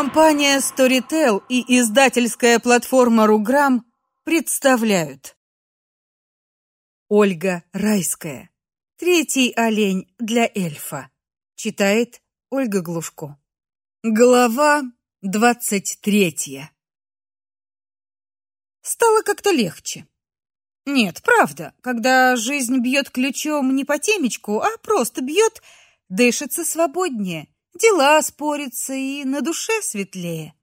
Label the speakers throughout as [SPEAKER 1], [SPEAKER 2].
[SPEAKER 1] Компания Storytel и издательская платформа Руграм представляют Ольга Райская. Третий олень для эльфа. Читает Ольга Глушко. Глава двадцать третья. Стало как-то легче. Нет, правда, когда жизнь бьет ключом не по темечку, а просто бьет, дышится свободнее, дела спорятся и на душе светлее.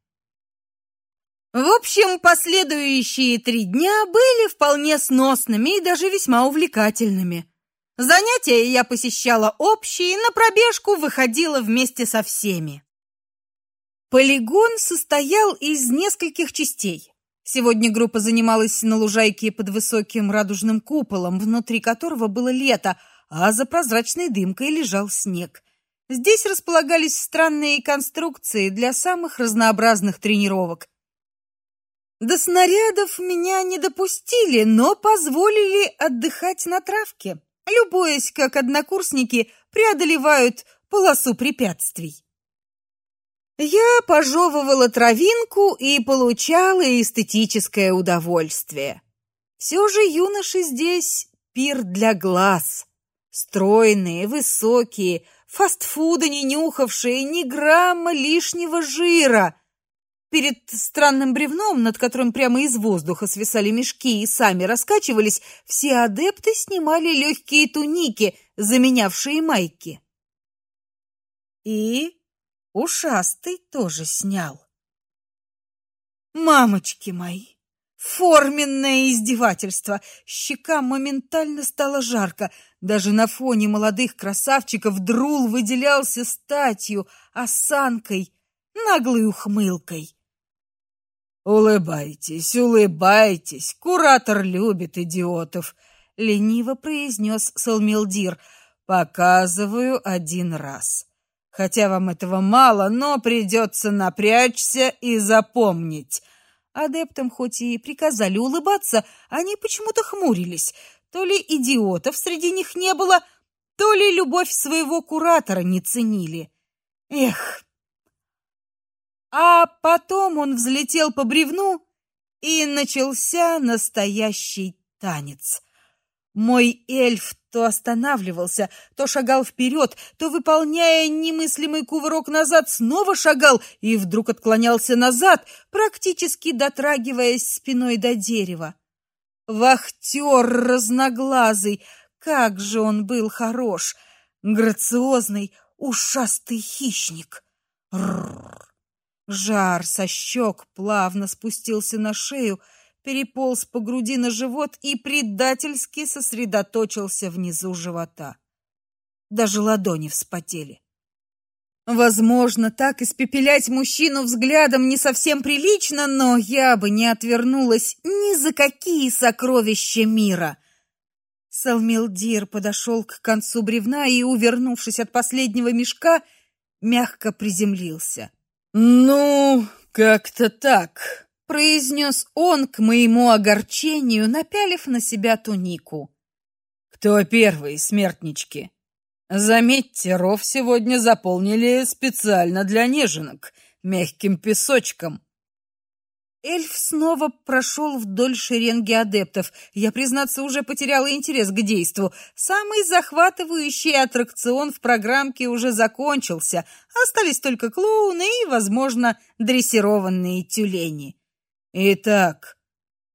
[SPEAKER 1] В общем, последующие три дня были вполне сносными и даже весьма увлекательными. Занятия я посещала общие, на пробежку выходила вместе со всеми. Полигон состоял из нескольких частей. Сегодня группа занималась на лужайке под высоким радужным куполом, внутри которого было лето, а за прозрачной дымкой лежал снег. Здесь располагались странные конструкции для самых разнообразных тренировок. До снарядов меня не допустили, но позволили отдыхать на травке, любуясь, как однокурсники преодолевают полосу препятствий. Я пожевывала травинку и получала эстетическое удовольствие. Все же юноши здесь пир для глаз. Стройные, высокие, фастфуда не нюхавшие ни грамма лишнего жира. Перед странным бревном, над которым прямо из воздуха свисали мешки и сами раскачивались, все адепты снимали легкие туники, заменявшие майки. И Ушастый тоже снял. Мамочки мои, форменное издевательство. Щека моментально стала жарко. Даже на фоне молодых красавчиков Друл выделялся статью, осанкой, наглой ухмылкой. Улыбайтесь, улыбайтесь. Куратор любит идиотов, лениво произнес Салмилдир. Показываю один раз. Хотя вам этого мало, но придется напрячься и запомнить. Адептам хоть и приказали улыбаться, они почему-то хмурились. То ли идиотов среди них не было, то ли любовь своего куратора не ценили. Эх. А потом он взлетел по бревну, и начался настоящий танец. Мой эльф то останавливался, то шагал вперед, то, выполняя немыслимый кувырок назад, снова шагал и вдруг отклонялся назад, практически дотрагиваясь спиной до дерева. Вахтер разноглазый, как же он был хорош, грациозный, ушастый хищник. Рррр. Жар со щек плавно спустился на шею, переполз по груди на живот и предательски сосредоточился внизу живота. Даже ладони вспотели. Возможно, так испепелять мужчину взглядом не совсем прилично, но я бы не отвернулась ни за какие сокровища мира. Салмилдир подошел к концу бревна и, увернувшись от последнего мешка, мягко приземлился. Ну, как-то так произнес он к моему огорчению, напялив на себя тунику. Кто первый, смертнички? Заметьте, ров сегодня заполнили специально для неженок, мягким песочком. Эльф снова прошел вдоль шеренги адептов. Я, признаться, уже потеряла интерес к действу. Самый захватывающий аттракцион в программке уже закончился. Остались только клоуны и, возможно, дрессированные тюлени. Итак,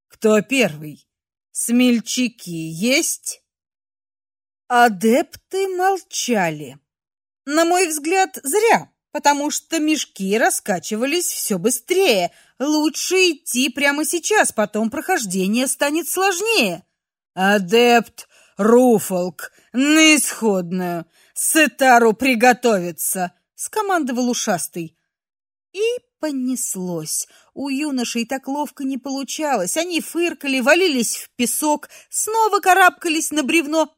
[SPEAKER 1] кто первый? Смельчаки есть? Адепты молчали. На мой взгляд, зря, потому что мешки раскачивались все быстрее. Лучше идти прямо сейчас, потом прохождение станет сложнее. Адепт Руфолк, на исходную. Сетару приготовиться, скомандовал ушастый. И понеслось. У юношей так ловко не получалось. Они фыркали, валились в песок, снова карабкались на бревно.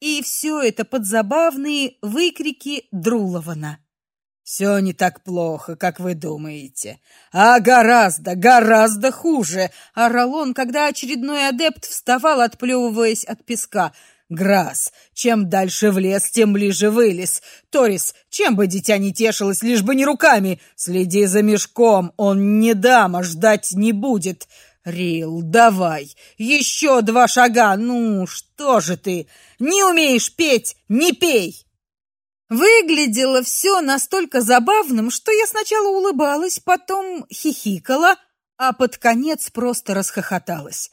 [SPEAKER 1] И все это под забавные выкрики Друлована. Все не так плохо, как вы думаете, а гораздо, гораздо хуже, орал он, когда очередной адепт вставал, отплевываясь от песка. Грас, чем дальше в лес, тем ближе вылез. Торис, чем бы дитя не тешилось, лишь бы не руками. Следи за мешком, он не дама, ждать не будет. Рил, давай, еще два шага. Ну, что же ты? Не умеешь петь, не пей. Выглядело все настолько забавным, что я сначала улыбалась, потом хихикала, а под конец просто расхохоталась.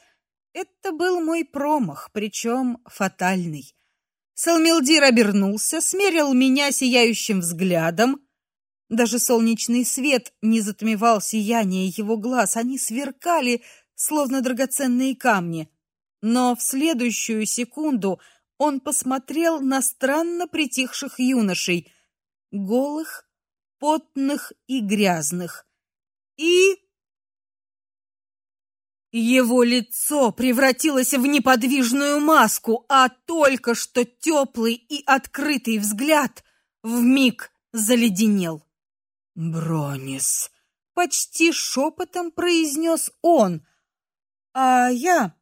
[SPEAKER 1] Это был мой промах, причем фатальный. Салмилдир обернулся, смерил меня сияющим взглядом. Даже солнечный свет не затмевал сияние его глаз, они сверкали, словно драгоценные камни. Но в следующую секунду он посмотрел на странно притихших юношей, голых, потных и грязных, и его лицо превратилось в неподвижную маску, а только что теплый и открытый взгляд вмиг заледенел. «Бронис!» — почти шепотом произнес он, а я...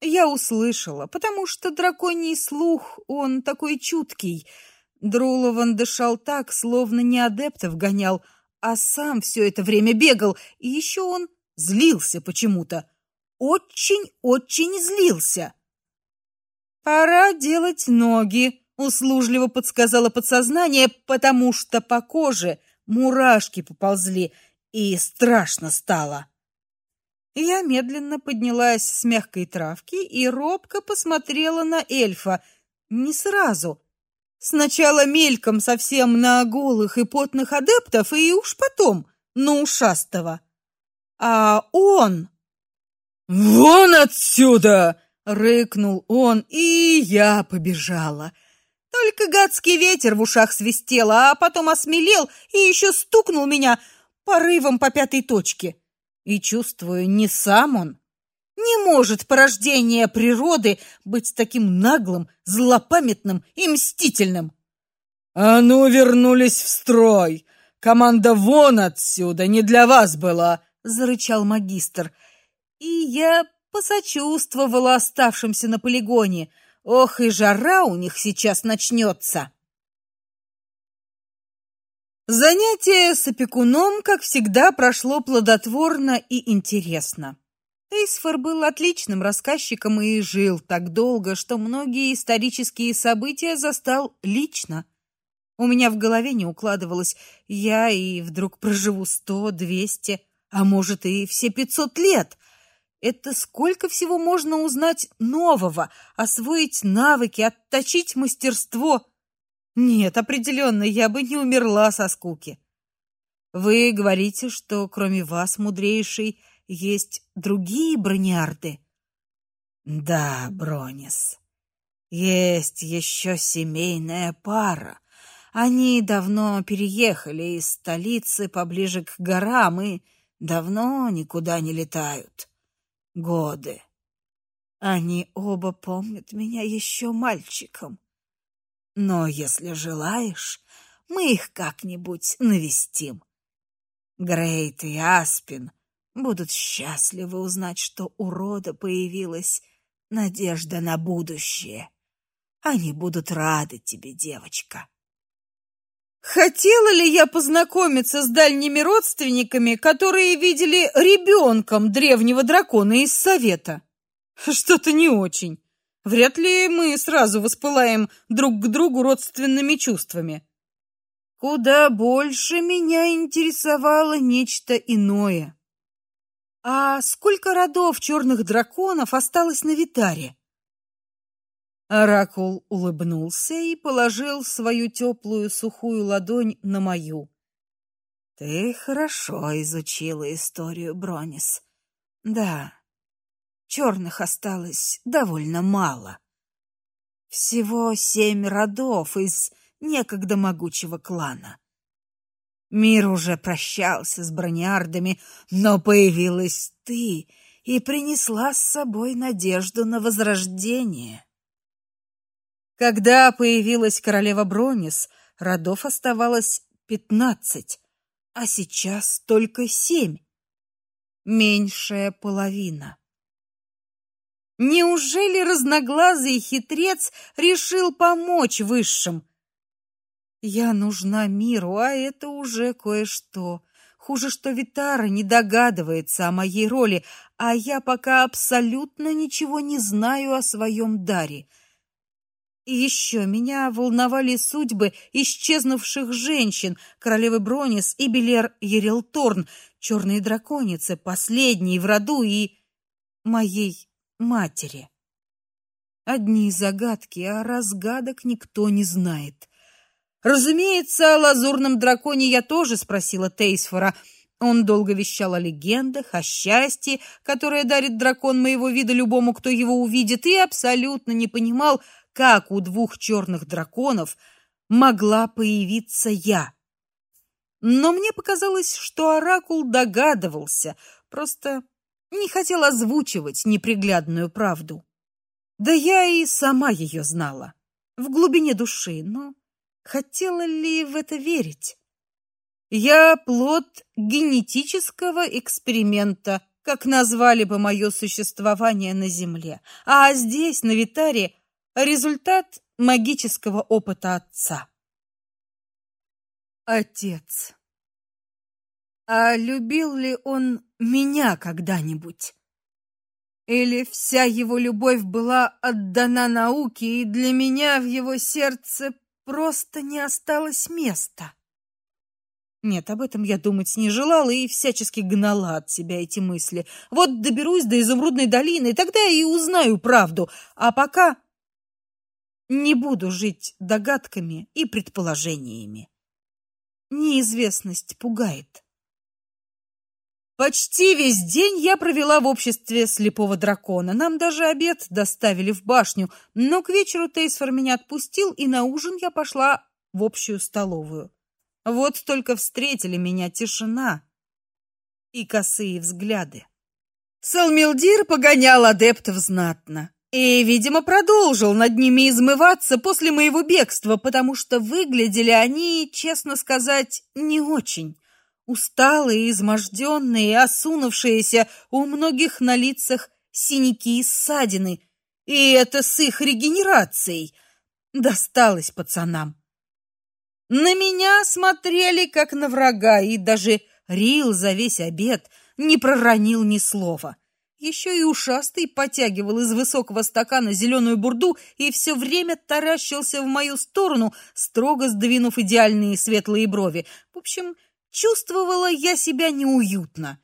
[SPEAKER 1] Я услышала, потому что драконий слух, он такой чуткий. Друлован дышал так, словно не адептов гонял, а сам все это время бегал, и еще он Злился почему-то. Очень-очень злился. «Пора делать ноги», — услужливо подсказало подсознание, потому что по коже мурашки поползли, и страшно стало. Я медленно поднялась с мягкой травки и робко посмотрела на эльфа. Не сразу. Сначала мельком совсем на голых и потных адептов, и уж потом на ушастого. А он... «Вон отсюда!» — рыкнул он, и я побежала. Только гадский ветер в ушах свистел, а потом осмелел и еще стукнул меня порывом по пятой точке. И чувствую, не сам он. Не может порождение природы быть таким наглым, злопамятным и мстительным. «А ну, вернулись в строй! Команда вон отсюда, не для вас была!» Зарычал магистр. И я посочувствовала оставшимся на полигоне. Ох, и жара у них сейчас начнется. Занятие с опекуном, как всегда, прошло плодотворно и интересно. Эйсфор был отличным рассказчиком и жил так долго, что многие исторические события застал лично. У меня в голове не укладывалось, я и вдруг проживу сто, двести, а может и все пятьсот лет. Это сколько всего можно узнать нового, освоить навыки, отточить мастерство. Нет, определенно, я бы не умерла со скуки. Вы говорите, что кроме вас, мудрейший, есть другие брониарды? Да, Бронис. Есть еще семейная пара. Они давно переехали из столицы поближе к горам и давно никуда не летают. Годы. Они оба помнят меня еще мальчиком. Но если желаешь, мы их как-нибудь навестим. Грейт и Аспин будут счастливы узнать, что у рода появилась надежда на будущее. Они будут рады тебе, девочка. Хотела ли я познакомиться с дальними родственниками, которые видели ребенком древнего дракона из совета? Что-то не очень. Вряд ли мы сразу воспылаем друг к другу родственными чувствами. Куда больше меня интересовало нечто иное. А сколько родов черных драконов осталось на Витаре? Оракул улыбнулся и положил свою теплую сухую ладонь на мою. Ты хорошо изучила историю Бронис. Да. черных осталось довольно мало. Всего семь родов из некогда могучего клана. Мир уже прощался с брониардами, но появилась ты и принесла с собой надежду на возрождение. Когда появилась королева Бронис, родов оставалось пятнадцать, а сейчас только семь. Меньшая половина. Неужели разноглазый хитрец решил помочь высшим? Я нужна миру, а это уже кое-что. Хуже, что Витара не догадывается о моей роли, а я пока абсолютно ничего не знаю о своем даре. И еще меня волновали судьбы исчезнувших женщин, королевы Бронис и Белер Ерелторн, черные драконицы, последние в роду и моей матери. Одни загадки, а разгадок никто не знает. Разумеется, о лазурном драконе я тоже спросила Тейсфора. Он долго вещал о легендах, о счастье, которое дарит дракон моего вида любому, кто его увидит, и абсолютно не понимал, как у двух черных драконов могла появиться я. Но мне показалось, что оракул догадывался, просто не хотел озвучивать неприглядную правду. Да я и сама ее знала в глубине души, но хотела ли в это верить? Я плод генетического эксперимента, как назвали бы мое существование на земле, а здесь на Витаре результат магического опыта отца. Отец а любил ли он меня когда-нибудь? Или вся его любовь была отдана науке, и для меня в его сердце просто не осталось места? Нет, об этом я думать не желала и всячески гнала от себя эти мысли. Вот доберусь до изумрудной долины, и тогда и узнаю правду. А пока не буду жить догадками и предположениями. Неизвестность пугает. Почти весь день я провела в обществе слепого дракона. Нам даже обед доставили в башню, но к вечеру Тейсфор меня отпустил, и на ужин я пошла в общую столовую. Вот только встретили меня тишина и косые взгляды. Салмилдир погонял адептов знатно и, видимо, продолжил над ними измываться после моего бегства, потому что выглядели они, честно сказать, не очень. Усталые, изможденные, осунувшиеся, у многих на лицах синяки и ссадины. И это с их регенерацией. Досталось пацанам. На меня смотрели как на врага, и даже Рил за весь обед не проронил ни слова. Еще и ушастый потягивал из высокого стакана зеленую бурду и все время таращился в мою сторону, строго сдвинув идеальные светлые брови. В общем, Чувствовала я себя неуютно.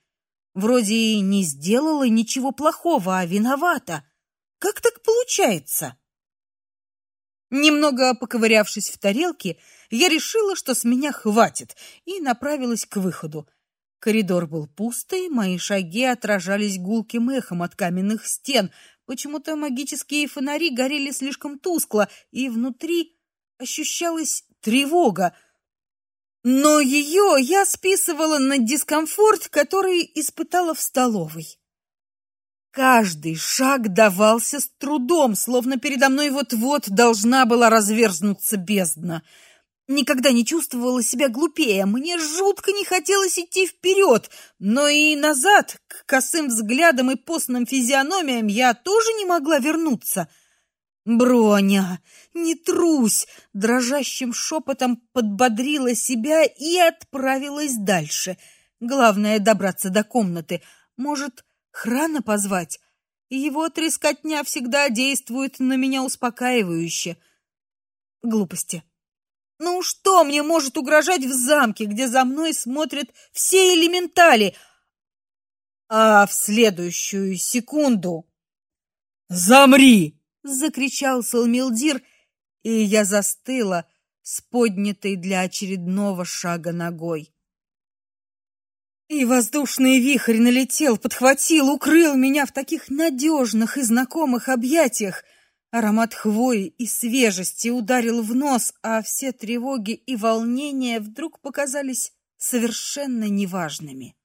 [SPEAKER 1] Вроде и не сделала ничего плохого, а виновата. Как так получается? Немного поковырявшись в тарелке, я решила, что с меня хватит, и направилась к выходу. Коридор был пустый, мои шаги отражались гулким эхом от каменных стен. Почему-то магические фонари горели слишком тускло, и внутри ощущалась тревога. Но ее я списывала на дискомфорт, который испытала в столовой. Каждый шаг давался с трудом, словно передо мной вот-вот должна была разверзнуться бездна. Никогда не чувствовала себя глупее, мне жутко не хотелось идти вперед, но и назад, к косым взглядам и постным физиономиям я тоже не могла вернуться — Броня, не трусь, дрожащим шепотом подбодрила себя и отправилась дальше. Главное добраться до комнаты. Может, храна позвать? Его трескотня всегда действует на меня успокаивающе. Глупости. Ну что мне может угрожать в замке, где за мной смотрят все элементали? А в следующую секунду Замри! закричал Салмилдир, и я застыла с поднятой для очередного шага ногой. И воздушный вихрь налетел, подхватил, укрыл меня в таких надежных и знакомых объятиях. Аромат хвои и свежести ударил в нос, а все тревоги и волнения вдруг показались совершенно неважными.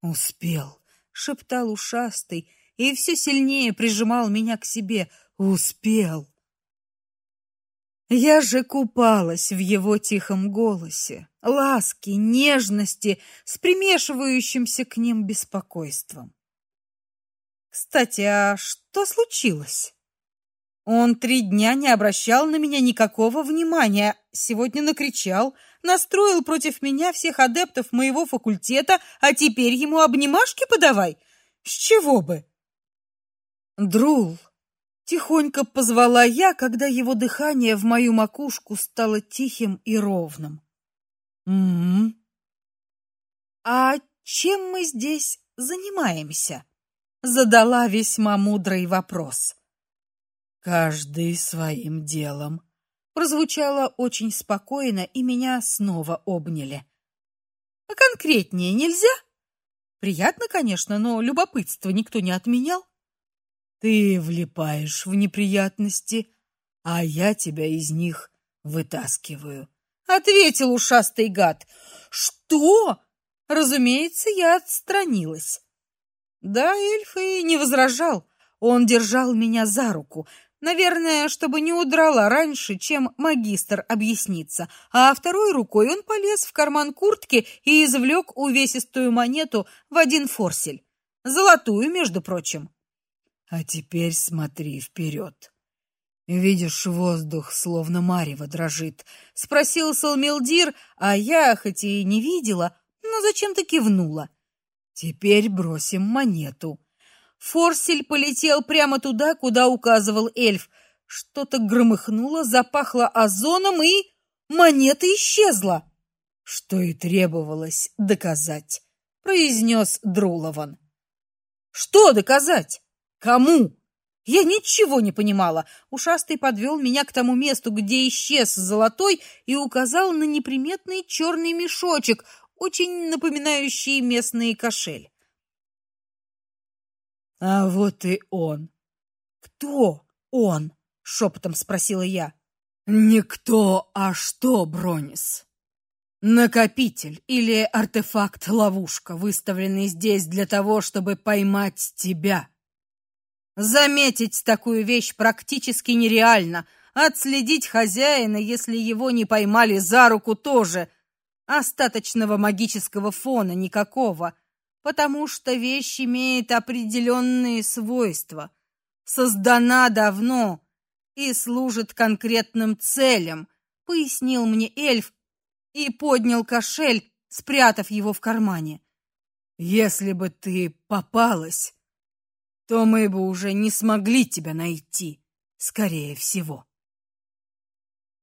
[SPEAKER 1] Успел, шептал ушастый, и все сильнее прижимал меня к себе. Успел. Я же купалась в его тихом голосе, ласке, нежности с примешивающимся к ним беспокойством. Кстати, а что случилось? Он три дня не обращал на меня никакого внимания. Сегодня накричал, настроил против меня всех адептов моего факультета, а теперь ему обнимашки подавай. С чего бы? Друл, тихонько позвала я, когда его дыхание в мою макушку стало тихим и ровным. М-м. А чем мы здесь занимаемся? задала весьма мудрый вопрос. Каждый своим делом. Прозвучало очень спокойно, и меня снова обняли. А конкретнее нельзя? Приятно, конечно, но любопытство никто не отменял. Ты влипаешь в неприятности, а я тебя из них вытаскиваю, ответил ушастый гад. Что? Разумеется, я отстранилась. Да, эльф и не возражал. Он держал меня за руку, Наверное, чтобы не удрала раньше, чем магистр объяснится. А второй рукой он полез в карман куртки и извлек увесистую монету в один форсель. Золотую, между прочим. А теперь смотри вперед. Видишь, воздух словно марево дрожит, спросил Салмелдир, а я хоть и не видела, но зачем-то кивнула. Теперь бросим монету. Форсель полетел прямо туда, куда указывал эльф. Что-то громыхнуло, запахло озоном, и монета исчезла. Что и требовалось доказать, произнес Друлован. Что доказать? Кому? Я ничего не понимала. Ушастый подвел меня к тому месту, где исчез золотой, и указал на неприметный черный мешочек, очень напоминающий местный кошель. А вот и он. Кто он? шепотом спросила я. Никто, а что, Бронис? Накопитель или артефакт-ловушка, выставленный здесь для того, чтобы поймать тебя. Заметить такую вещь практически нереально. Отследить хозяина, если его не поймали за руку, тоже. Остаточного магического фона никакого потому что вещь имеет определенные свойства, создана давно и служит конкретным целям, пояснил мне эльф и поднял кошель, спрятав его в кармане. Если бы ты попалась, то мы бы уже не смогли тебя найти, скорее всего.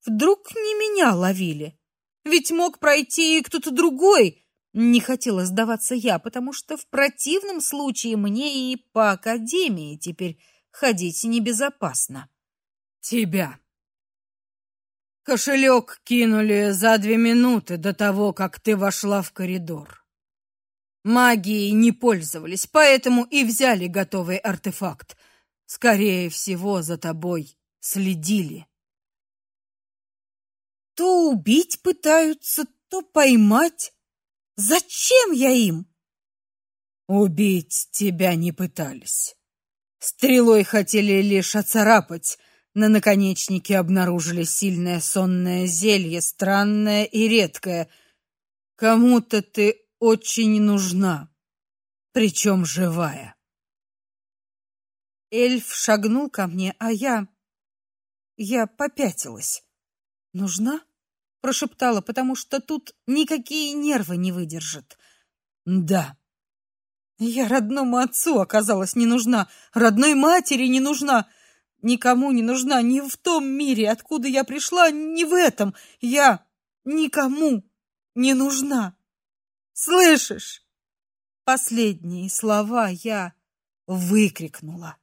[SPEAKER 1] Вдруг не меня ловили? Ведь мог пройти и кто-то другой, не хотела сдаваться я, потому что в противном случае мне и по академии теперь ходить небезопасно. Тебя. Кошелек кинули за две минуты до того, как ты вошла в коридор. Магией не пользовались, поэтому и взяли готовый артефакт. Скорее всего, за тобой следили. То убить пытаются, то поймать. Зачем я им? Убить тебя не пытались. Стрелой хотели лишь оцарапать. На наконечнике обнаружили сильное сонное зелье, странное и редкое. Кому-то ты очень нужна, причем живая. Эльф шагнул ко мне, а я я попятилась. Нужна? Прошептала, потому что тут никакие нервы не выдержат. Да. Я родному отцу оказалась не нужна, родной матери не нужна, никому не нужна ни в том мире, откуда я пришла, ни в этом. Я никому не нужна. Слышишь? Последние слова я выкрикнула.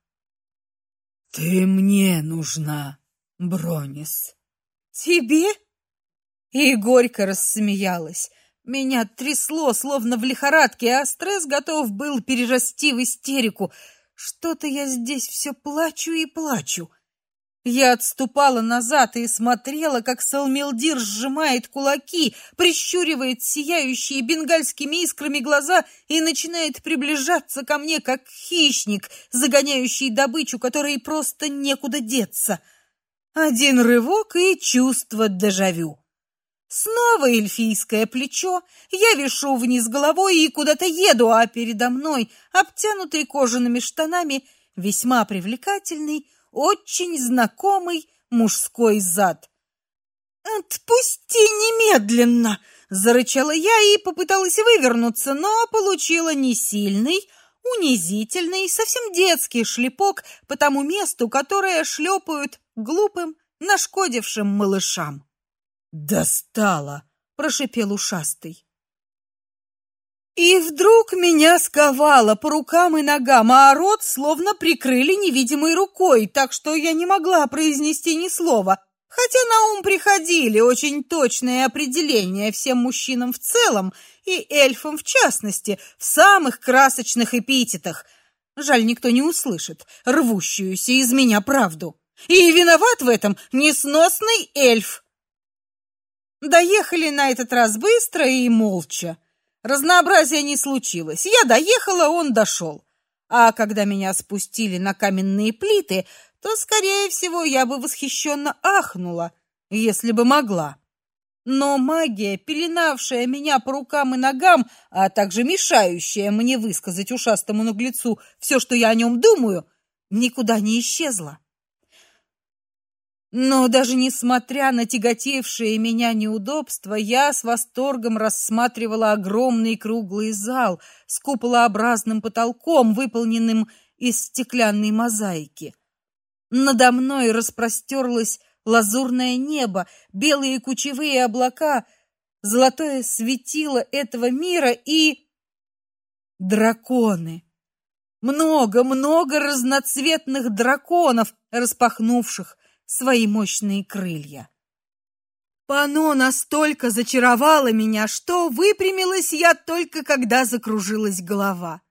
[SPEAKER 1] Ты мне нужна, Бронис. Тебе? И горько рассмеялась. Меня трясло, словно в лихорадке, а стресс готов был перерасти в истерику. Что-то я здесь все плачу и плачу. Я отступала назад и смотрела, как Салмилдир сжимает кулаки, прищуривает сияющие бенгальскими искрами глаза и начинает приближаться ко мне, как хищник, загоняющий добычу, которой просто некуда деться. Один рывок и чувство дежавю. Снова эльфийское плечо, я вишу вниз головой и куда-то еду, а передо мной, обтянутый кожаными штанами, весьма привлекательный, очень знакомый мужской зад. «Отпусти немедленно!» — зарычала я и попыталась вывернуться, но получила не сильный, унизительный, совсем детский шлепок по тому месту, которое шлепают глупым, нашкодившим малышам.
[SPEAKER 2] «Достала!» — прошипел ушастый.
[SPEAKER 1] И вдруг меня сковало по рукам и ногам, а рот словно прикрыли невидимой рукой, так что я не могла произнести ни слова, хотя на ум приходили очень точные определения всем мужчинам в целом и эльфам в частности, в самых красочных эпитетах. Жаль, никто не услышит рвущуюся из меня правду. И виноват в этом несносный эльф. Доехали на этот раз быстро и молча. Разнообразия не случилось. Я доехала, он дошел. А когда меня спустили на каменные плиты, то, скорее всего, я бы восхищенно ахнула, если бы могла. Но магия, пеленавшая меня по рукам и ногам, а также мешающая мне высказать ушастому наглецу все, что я о нем думаю, никуда не исчезла. Но даже несмотря на тяготевшие меня неудобства, я с восторгом рассматривала огромный круглый зал с куполообразным потолком, выполненным из стеклянной мозаики. Надо мной распростерлось лазурное небо, белые кучевые облака, золотое светило этого мира и драконы. Много-много разноцветных драконов, распахнувших свои мощные крылья. Пано настолько зачаровало меня, что выпрямилась я только когда закружилась голова.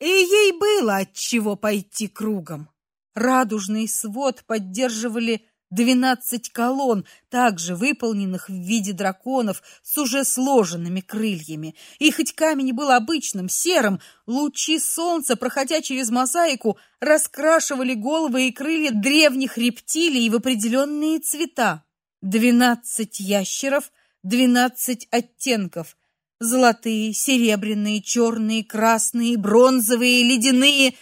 [SPEAKER 1] И ей было от чего пойти кругом. Радужный свод поддерживали Двенадцать колонн, также выполненных в виде драконов с уже сложенными крыльями. И хоть камень был обычным, серым, лучи солнца, проходя через мозаику, раскрашивали головы и крылья древних рептилий в определенные цвета. Двенадцать ящеров, двенадцать оттенков. Золотые, серебряные, черные, красные, бронзовые, ледяные.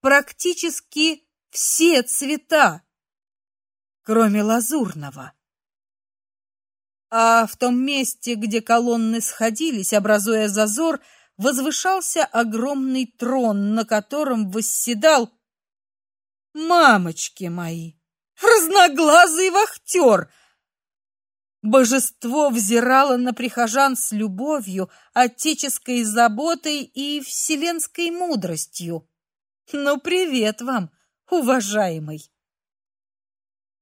[SPEAKER 1] Практически все цвета кроме лазурного. А в том месте, где колонны сходились, образуя зазор, возвышался огромный трон, на котором восседал мамочки мои, разноглазый вахтер. Божество взирало на прихожан с любовью, отеческой заботой и вселенской мудростью. Ну привет вам, уважаемый.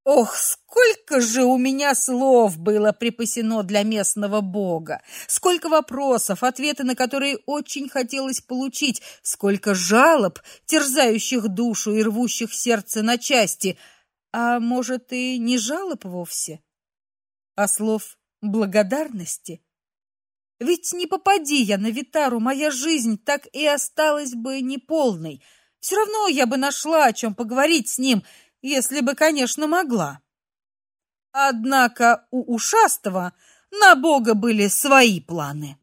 [SPEAKER 1] Ох, сколько же у меня слов было припасено для местного бога, сколько вопросов, ответы на которые очень хотелось получить, сколько жалоб, терзающих душу и рвущих сердце на части, а может и не жалоб вовсе, а слов благодарности. Ведь не попади я на Витару, моя жизнь так и осталась бы неполной. Все равно я бы нашла о чем поговорить с ним — если бы, конечно, могла. Однако у ушастого на бога были свои планы.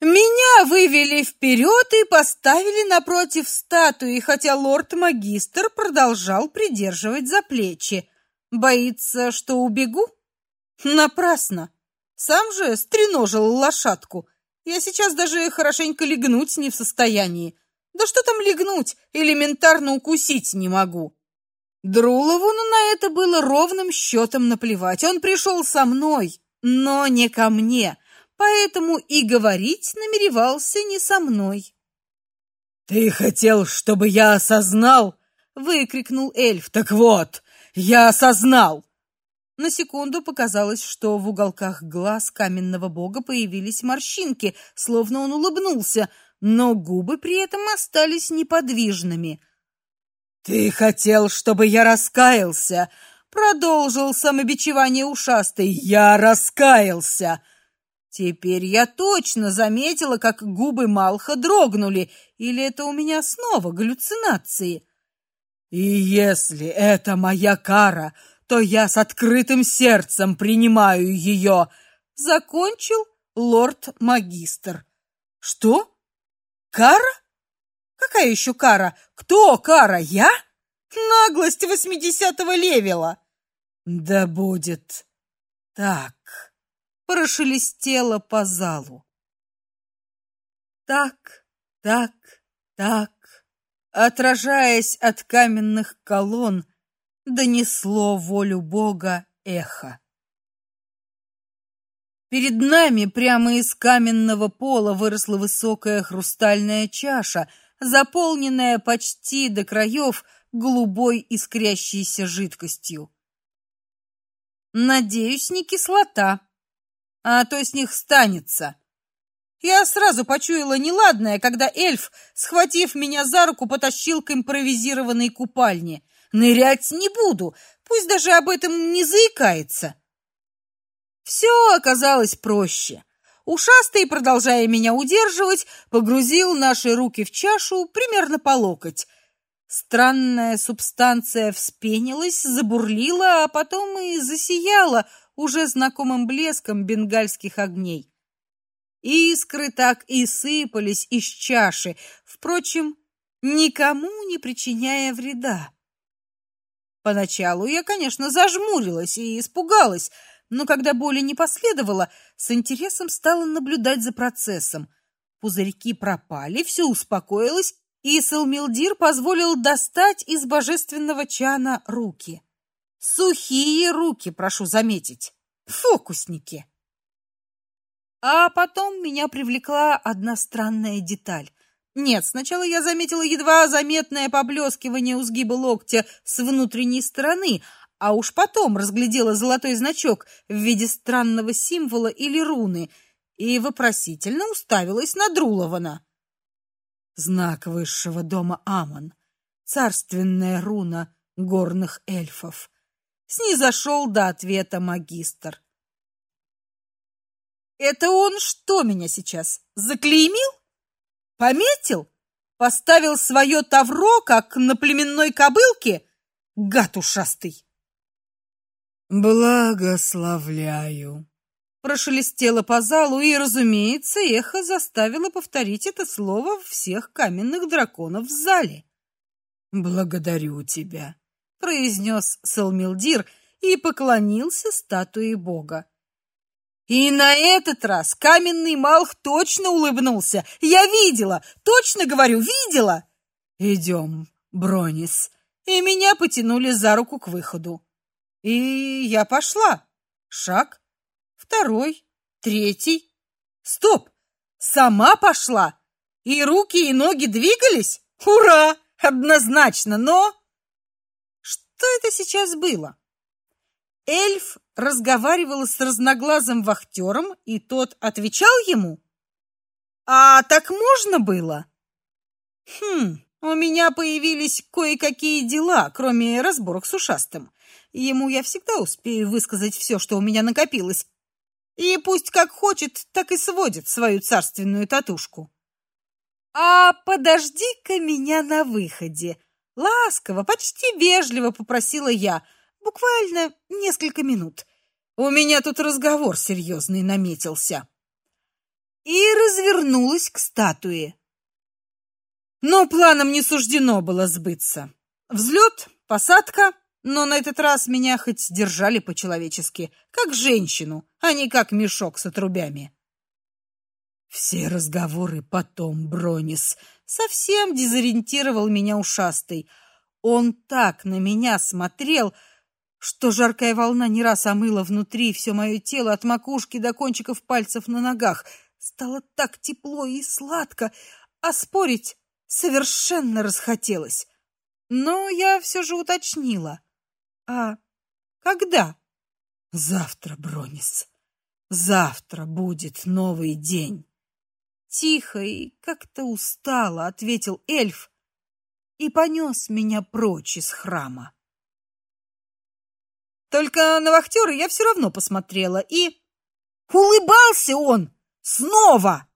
[SPEAKER 1] Меня вывели вперед и поставили напротив статуи, хотя лорд-магистр продолжал придерживать за плечи. Боится, что убегу? Напрасно. Сам же стреножил лошадку. Я сейчас даже хорошенько легнуть не в состоянии. Да что там легнуть, элементарно укусить не могу. Друлову на это было ровным счетом наплевать. Он пришел со мной, но не ко мне, поэтому и говорить намеревался не со мной.
[SPEAKER 2] Ты хотел, чтобы я осознал, выкрикнул эльф. Так вот, я осознал.
[SPEAKER 1] На секунду показалось, что в уголках глаз каменного бога появились морщинки, словно он улыбнулся, но губы при этом остались неподвижными.
[SPEAKER 2] Ты хотел, чтобы я раскаялся,
[SPEAKER 1] продолжил самобичевание ушастый.
[SPEAKER 2] Я раскаялся.
[SPEAKER 1] Теперь я точно заметила, как губы Малха дрогнули, или это у меня снова галлюцинации.
[SPEAKER 2] И если это моя кара, то я с открытым сердцем принимаю ее», — закончил лорд-магистр. «Что? Кара? Какая еще кара? Кто кара? Я? Наглость восьмидесятого левела!» «Да будет так», — прошелестело по залу. Так, так, так, отражаясь от каменных колонн, донесло волю Бога эхо. Перед нами прямо из каменного пола выросла высокая хрустальная чаша, заполненная почти до краев голубой искрящейся жидкостью. Надеюсь, не кислота, а то с них станется. Я сразу почуяла неладное, когда эльф, схватив меня за руку, потащил к импровизированной купальне. Нырять не буду, пусть даже об этом не заикается. Все оказалось проще. Ушастый, продолжая меня удерживать, погрузил наши руки в чашу примерно по локоть. Странная субстанция вспенилась, забурлила, а потом и засияла уже знакомым блеском бенгальских огней. Искры так и сыпались из чаши, впрочем, никому не причиняя вреда. Поначалу я, конечно, зажмурилась и испугалась, но когда боли не последовало, с интересом стала наблюдать за процессом. Пузырьки пропали, все успокоилось, и Салмилдир позволил достать из божественного чана руки. Сухие руки, прошу заметить. Фокусники. А потом меня привлекла одна странная деталь. Нет, сначала я заметила едва заметное поблескивание у сгиба локтя с внутренней стороны, а уж потом разглядела золотой значок в виде странного символа или руны и вопросительно уставилась на Друлована. Знак высшего дома Амон, царственная руна горных эльфов. Снизошел до ответа магистр. Это он что меня сейчас заклеймил? Пометил? Поставил свое тавро, как на племенной кобылке? Гад ушастый!
[SPEAKER 1] Благословляю.
[SPEAKER 2] Прошелестело по залу, и, разумеется, эхо заставило повторить это слово всех каменных драконов в зале.
[SPEAKER 1] Благодарю тебя,
[SPEAKER 2] произнес Салмилдир и поклонился статуе бога. И на этот раз каменный Малх точно улыбнулся. Я видела, точно говорю, видела.
[SPEAKER 1] Идем, Бронис.
[SPEAKER 2] И меня потянули за руку к выходу. И я пошла. Шаг, второй, третий. Стоп! Сама пошла. И руки, и ноги двигались? Ура! Однозначно, но что это сейчас было? Эльф разговаривал с разноглазым вахтером, и тот отвечал ему. А так можно было? Хм, у меня появились кое-какие дела, кроме разборок с ушастым. Ему я всегда успею высказать все, что у меня накопилось. И пусть как хочет, так и сводит свою царственную татушку. А подожди-ка меня на выходе, ласково, почти вежливо попросила я. Буквально несколько минут. У меня тут разговор серьезный наметился. И развернулась к статуе. Но планам не суждено было сбыться. Взлет, посадка, но на этот раз меня хоть держали по-человечески, как женщину, а не как мешок с отрубями.
[SPEAKER 1] Все разговоры потом, Бронис.
[SPEAKER 2] Совсем дезориентировал меня ушастый. Он так на меня смотрел, что жаркая волна не раз омыла внутри все мое тело от макушки до кончиков пальцев на ногах. Стало так тепло и сладко, а спорить совершенно расхотелось. Но я все же уточнила: а когда?
[SPEAKER 1] Завтра, Бронис. Завтра будет новый день.
[SPEAKER 2] Тихо и как-то устало ответил эльф и понес меня прочь из храма. Только на вахтера я все равно посмотрела и улыбался он снова.